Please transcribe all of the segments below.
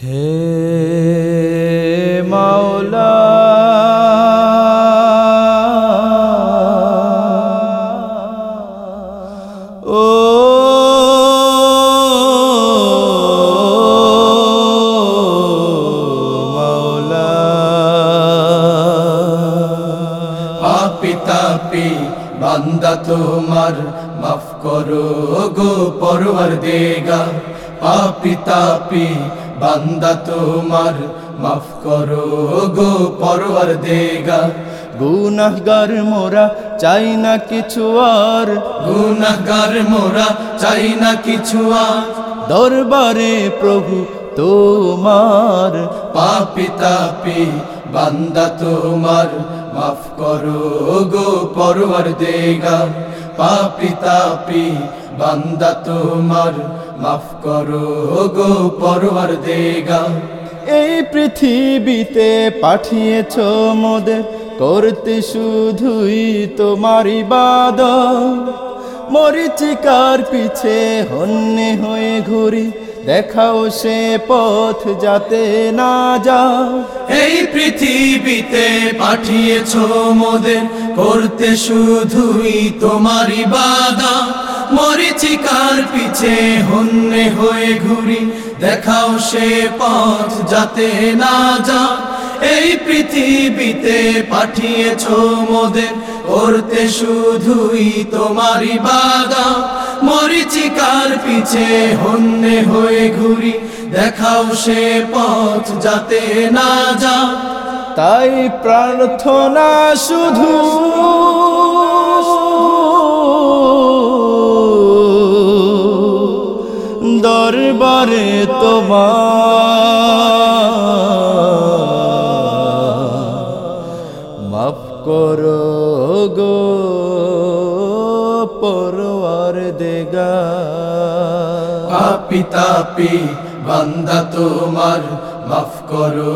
হে মাওলা। ও বান্দা তোমার মাফ করো গো পরওয়ার দেগা পাপি তাপি বান্দা তোমার মাফ করো গো পরওয়ার দেগা। গুনাহগার মোরা চাই না কিছু আর। গুনাহগার মোরা চাই না কিছু আর। দরবারে প্রভু তোমার। পাপি তাপি বান্দা তোমার মাফ করো গো পরওয়ার দেগা। পাপি তাপি বান্দা তোমার মাফ করো গো পরওয়ার দেগা এই পৃথিবীতে পাঠিয়েছ মোদের করতে শুধুই তোমার ইবাদ মরিচিকার পিছে হন্যে হয়ে ঘুরি দেখাও সে পথ যাতে না যা এই পৃথিবীতে পাঠিয়েছ মোদের করতে শুধুই তোমারই বাদা মরিচিকার পিছে? হন্যে হয়ে ঘুরি, দেখাও সে পথ যাতে না যা এই পৃথিবীতে পাঠিয়েছ মোদের, করতে শুধুই তোমারই বাদা মরিচিকার পিছে? হন্যে হয়ে ঘুরি, দেখাও সে পথ যাতে না যা তাই প্রার্থনা শুধু দরবারে তোমার। মাফ করো গো পরওয়ার দেগা। পাপি তাপি বান্দা তোমার, মাফ করো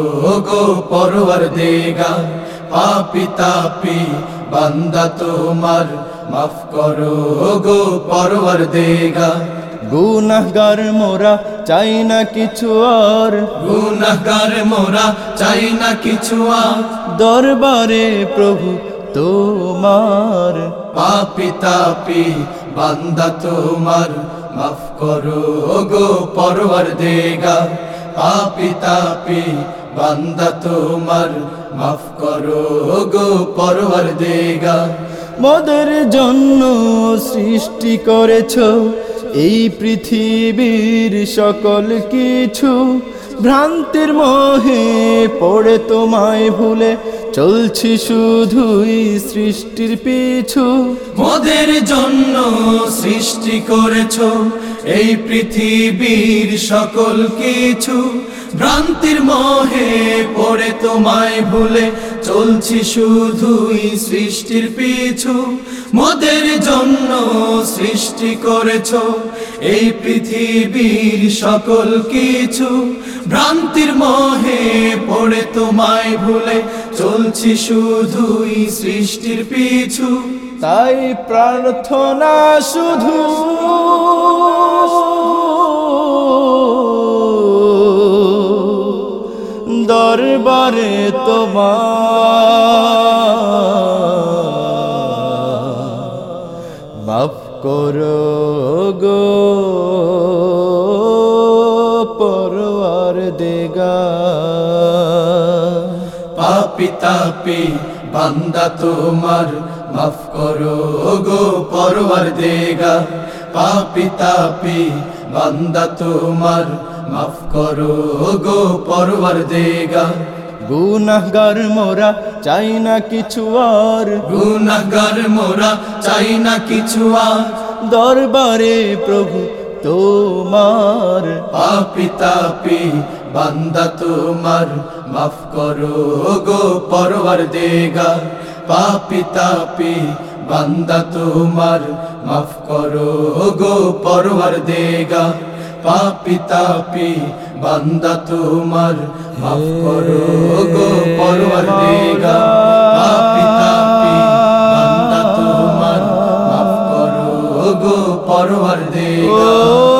গো পরওয়ার দেগা। পাপি তাপি বান্দা তোমার, মাফ করো গো পরওয়ার দেগা। গুনাহগার মোরা চাই না কিছু আর। গুনাহগার মোরা চাই না কিছু আর। দরবারে প্রভু তোমার। পাপি তাপি বান্দা তোমার মাফ করো গো পরওয়ার দেগা পাপি তাপি বান্দা তোমার মাফ করো গো পরওয়ার দেগা মদের জন্য সৃষ্টি করেছ। এই পৃথিবীর সকল কিছু ভ্রান্তির মহে পড়ে তোমায় ভুলে চলছি শুধুই সৃষ্টির পিছু। মদের জন্য সৃষ্টি করেছ এই পৃথিবীর সকল কিছু ভ্রান্তির মোহে পড়ে তোমায় ভুলে চলছি শুধুই সৃষ্টির পিছু। মোদের জন্য সৃষ্টি করেছ। এই পৃথিবীর সকল কিছু ভ্রান্তির মোহে পড়ে তোমায় ভুলে চলছি শুধুই সৃষ্টির পিছু। তাই প্রার্থনা শুধু দরবারে তোমার। মাফ করো গো পরওয়ার দেগা। পাপি তাপি বান্দা তোমার মাফ করো গো পরওয়ার দেগা পাপি তাপি বান্দা তোমার। মাফ করো গো পরওয়ার দেগা গুনাহগার মোরা চাই না কিছু আর। গুনাহগার মোরা চাই না কিছু আর। দরবারে প্রভু তোমার। পাপি তাপি বান্দা তোমার। মাফ করো গো পরওয়ার দেগা পাপি তাপি, বান্দা তোমার মাফ করো গো পরওয়ার দেগা পাপি তাপি, বান্দা তোমার মাফ করো গো পরওয়ার দেগা পাপি তাপি, বান্দা তোমার মাফ করো গো পরওয়ার দেগা